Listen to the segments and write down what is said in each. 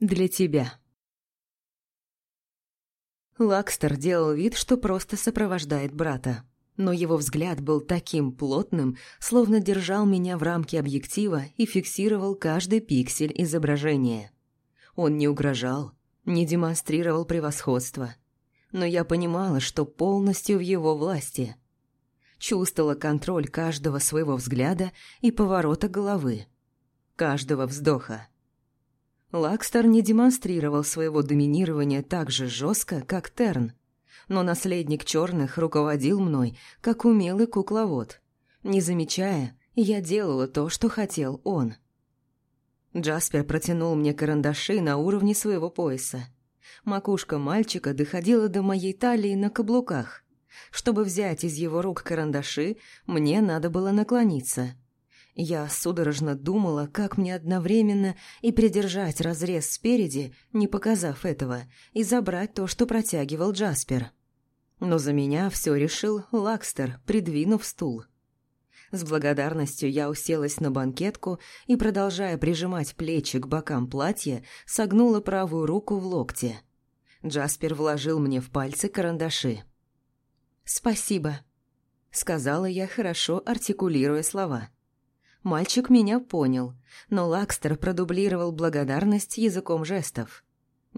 Для тебя. Лакстер делал вид, что просто сопровождает брата. Но его взгляд был таким плотным, словно держал меня в рамке объектива и фиксировал каждый пиксель изображения. Он не угрожал, не демонстрировал превосходства. Но я понимала, что полностью в его власти. Чувствовала контроль каждого своего взгляда и поворота головы. Каждого вздоха. Лакстер не демонстрировал своего доминирования так же жестко, как Терн. Но наследник черных руководил мной, как умелый кукловод. Не замечая, я делала то, что хотел он. Джаспер протянул мне карандаши на уровне своего пояса. Макушка мальчика доходила до моей талии на каблуках. Чтобы взять из его рук карандаши, мне надо было наклониться – я судорожно думала, как мне одновременно и придержать разрез спереди, не показав этого, и забрать то, что протягивал Джаспер. Но за меня все решил Лакстер, придвинув стул. С благодарностью я уселась на банкетку и, продолжая прижимать плечи к бокам платья, согнула правую руку в локте. Джаспер вложил мне в пальцы карандаши. «Спасибо», — сказала я, хорошо артикулируя слова. Мальчик меня понял, но Лакстер продублировал благодарность языком жестов.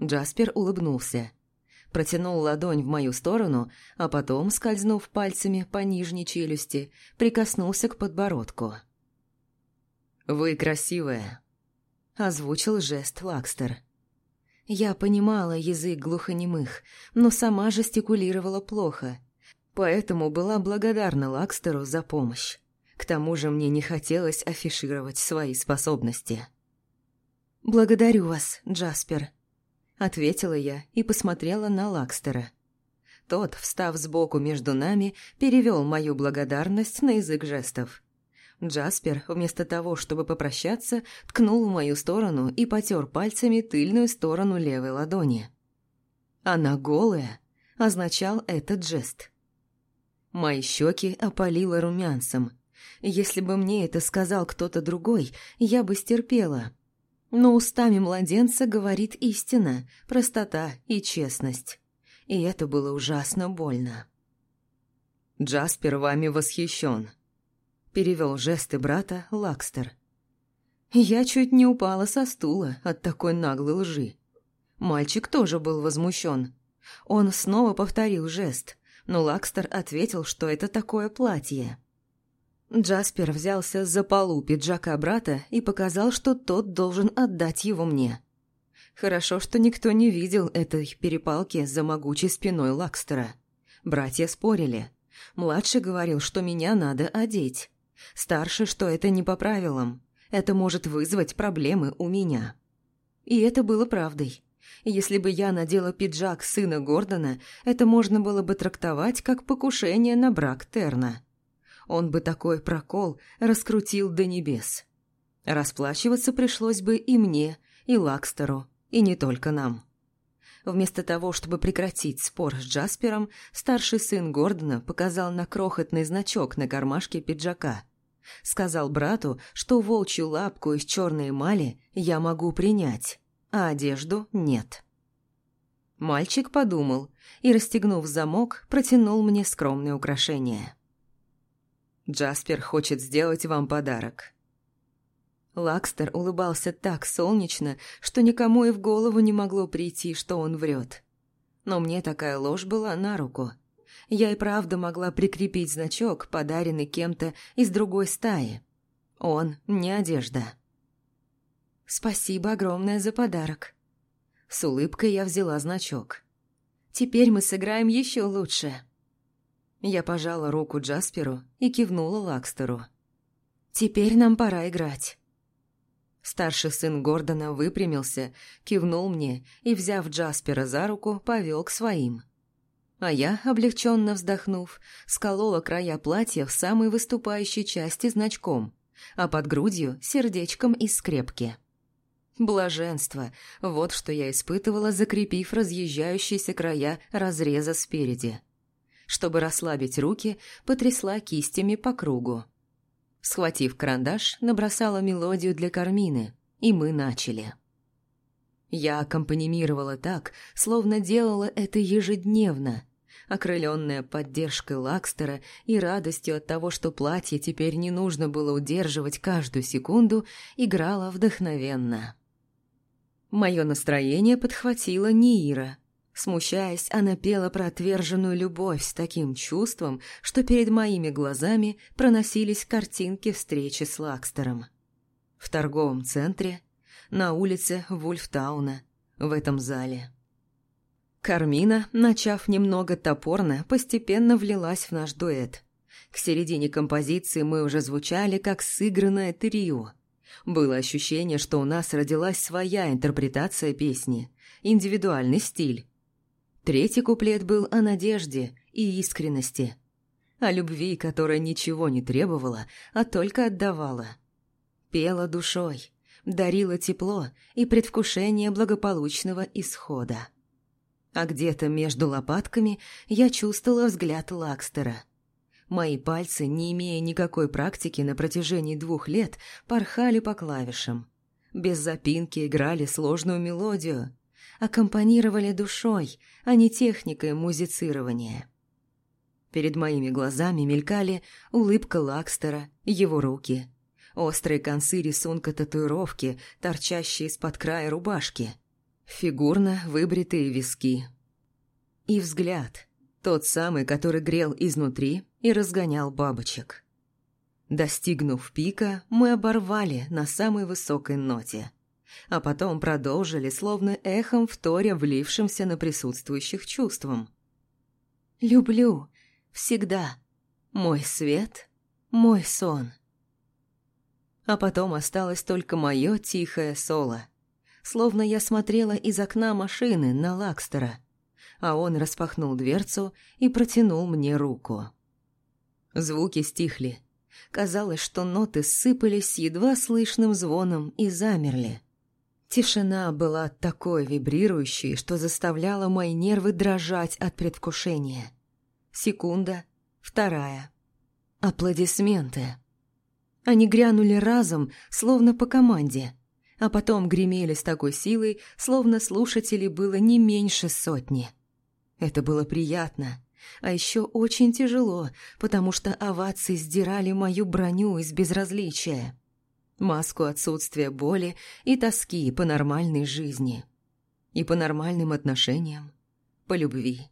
Джаспер улыбнулся. Протянул ладонь в мою сторону, а потом, скользнув пальцами по нижней челюсти, прикоснулся к подбородку. «Вы красивая», — озвучил жест Лакстер. Я понимала язык глухонемых, но сама жестикулировала плохо, поэтому была благодарна Лакстеру за помощь. К тому же мне не хотелось афишировать свои способности. «Благодарю вас, Джаспер», — ответила я и посмотрела на Лакстера. Тот, встав сбоку между нами, перевел мою благодарность на язык жестов. Джаспер, вместо того, чтобы попрощаться, ткнул в мою сторону и потер пальцами тыльную сторону левой ладони. «Она голая», — означал этот жест. Мои щеки опалило румянцем, если бы мне это сказал кто-то другой, я бы стерпела. Но устами младенца говорит истина, простота и честность. И это было ужасно больно. «Джаспер вами восхищен», — перевел жесты брата Лакстер. Я чуть не упала со стула от такой наглой лжи. Мальчик тоже был возмущен. Он снова повторил жест, но Лакстер ответил, что это такое платье. Джаспер взялся за полу пиджака брата и показал, что тот должен отдать его мне. Хорошо, что никто не видел этой перепалки за могучей спиной Лакстера. Братья спорили. Младший говорил, что меня надо одеть. Старший, что это не по правилам. Это может вызвать проблемы у меня. И это было правдой. Если бы я надела пиджак сына Гордона, это можно было бы трактовать как покушение на брак Терна он бы такой прокол раскрутил до небес. Расплачиваться пришлось бы и мне, и Лакстеру, и не только нам. Вместо того, чтобы прекратить спор с Джаспером, старший сын Гордона показал на крохотный значок на кармашке пиджака. Сказал брату, что волчью лапку из черной эмали я могу принять, а одежду нет. Мальчик подумал и, расстегнув замок, протянул мне скромное украшение. Джаспер хочет сделать вам подарок». Лакстер улыбался так солнечно, что никому и в голову не могло прийти, что он врет. Но мне такая ложь была на руку. Я и правда могла прикрепить значок, подаренный кем-то из другой стаи. Он не одежда. «Спасибо огромное за подарок». С улыбкой я взяла значок. «Теперь мы сыграем еще лучше». Я пожала руку Джасперу и кивнула Лакстеру. «Теперь нам пора играть». Старший сын Гордона выпрямился, кивнул мне и, взяв Джаспера за руку, повел к своим. А я, облегченно вздохнув, сколола края платья в самой выступающей части значком, а под грудью – сердечком из скрепки. Блаженство – вот что я испытывала, закрепив разъезжающиеся края разреза спереди – чтобы расслабить руки, потрясла кистями по кругу. Схватив карандаш, набросала мелодию для Кармины, и мы начали. Я аккомпанимировала так, словно делала это ежедневно, окрыленная поддержкой Лакстера и радостью от того, что платье теперь не нужно было удерживать каждую секунду, играла вдохновенно. Мое настроение подхватило Ниира. Смущаясь, она пела про отверженную любовь с таким чувством, что перед моими глазами проносились картинки встречи с Лакстером. В торговом центре, на улице Вульфтауна, в этом зале. Кармина, начав немного топорно, постепенно влилась в наш дуэт. К середине композиции мы уже звучали как сыгранное трио – было ощущение, что у нас родилась своя интерпретация песни, индивидуальный стиль. Третий куплет был о надежде и искренности, о любви, которая ничего не требовала, а только отдавала. Пела душой, дарила тепло и предвкушение благополучного исхода. А где-то между лопатками я чувствовала взгляд Лакстера – Мои пальцы, не имея никакой практики на протяжении двух лет, порхали по клавишам. Без запинки играли сложную мелодию. Аккомпанировали душой, а не техникой музицирования. Перед моими глазами мелькали улыбка Лакстера, его руки, острые концы рисунка татуировки, торчащие из-под края рубашки, фигурно выбритые виски. И взгляд, тот самый, который грел изнутри и разгонял бабочек. Достигнув пика, мы оборвали на самой высокой ноте, а потом продолжили, словно эхом вторя влившимся на присутствующих чувством. «Люблю. Всегда. Мой свет. Мой сон». А потом осталось только мое тихое соло, словно я смотрела из окна машины на Лакстера, а он распахнул дверцу и протянул мне руку. Звуки стихли. Казалось, что ноты сыпались едва слышным звоном и замерли. Тишина была такой вибрирующей, что заставляла мои нервы дрожать от предвкушения. Секунда, вторая. Аплодисменты. Они грянули разом, словно по команде, а потом гремели с такой силой, словно слушателей было не меньше сотни. Это было приятно, а еще очень тяжело, потому что овации сдирали мою броню из безразличия. Маску отсутствия боли и тоски по нормальной жизни. И по нормальным отношениям. По любви.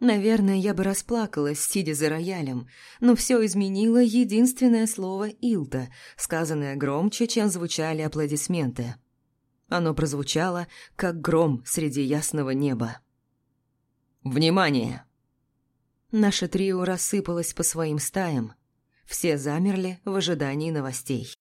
Наверное, я бы расплакалась, сидя за роялем, но все изменило единственное слово «Илта», сказанное громче, чем звучали аплодисменты. Оно прозвучало, как гром среди ясного неба. «Внимание!» Наше трио рассыпалось по своим стаям. Все замерли в ожидании новостей.